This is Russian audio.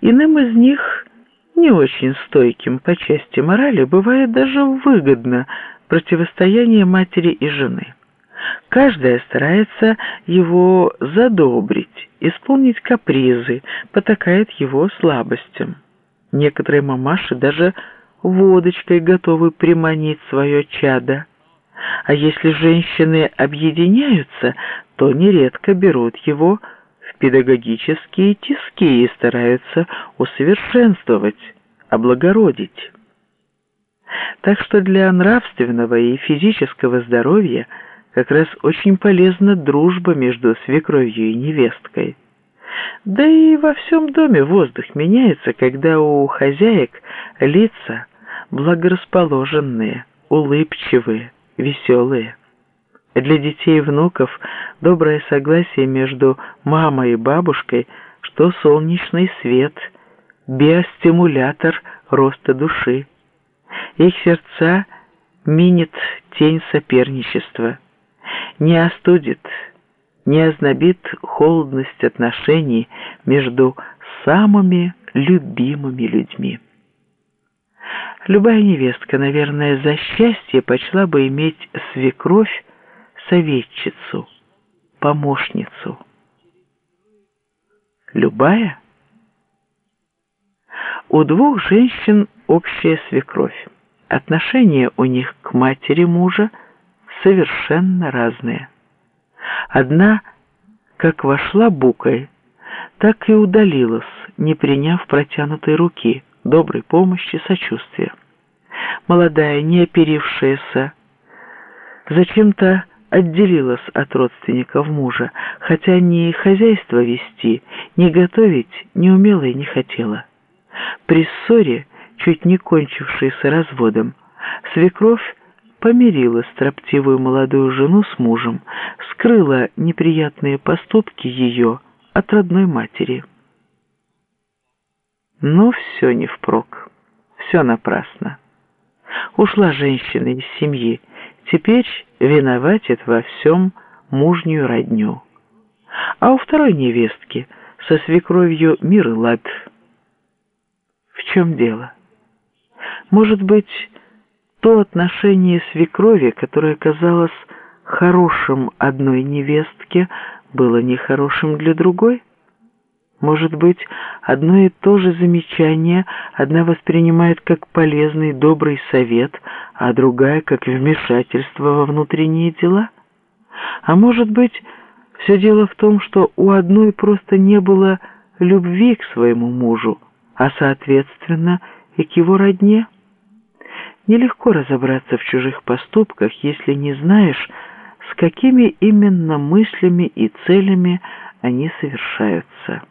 Иным из них, не очень стойким по части морали, бывает даже выгодно противостояние матери и жены. Каждая старается его задобрить, исполнить капризы, потакает его слабостям. Некоторые мамаши даже водочкой готовы приманить свое чадо. А если женщины объединяются, то нередко берут его педагогические тиски и стараются усовершенствовать, облагородить. Так что для нравственного и физического здоровья как раз очень полезна дружба между свекровью и невесткой. Да и во всем доме воздух меняется, когда у хозяек лица благорасположенные, улыбчивые, веселые. Для детей и внуков доброе согласие между мамой и бабушкой, что солнечный свет, биостимулятор роста души. Их сердца минит тень соперничества, не остудит, не ознобит холодность отношений между самыми любимыми людьми. Любая невестка, наверное, за счастье почла бы иметь свекровь, советчицу, помощницу. Любая? У двух женщин общая свекровь. Отношения у них к матери мужа совершенно разные. Одна, как вошла букой, так и удалилась, не приняв протянутой руки, доброй помощи, сочувствия. Молодая, не оперившаяся, зачем-то отделилась от родственников мужа, хотя ни хозяйство вести, ни готовить не умела и не хотела. При ссоре, чуть не кончившейся разводом, свекровь помирила строптивую молодую жену с мужем, скрыла неприятные поступки ее от родной матери. Но все не впрок, все напрасно. Ушла женщина из семьи, теперь виноватит во всем мужнюю родню. А у второй невестки со свекровью мир и лад. В чем дело? Может быть, то отношение свекрови, которое казалось хорошим одной невестке, было нехорошим для другой? Может быть, одно и то же замечание одна воспринимает как полезный добрый совет, а другая как вмешательство во внутренние дела? А может быть, все дело в том, что у одной просто не было любви к своему мужу, а соответственно и к его родне? Нелегко разобраться в чужих поступках, если не знаешь, с какими именно мыслями и целями они совершаются.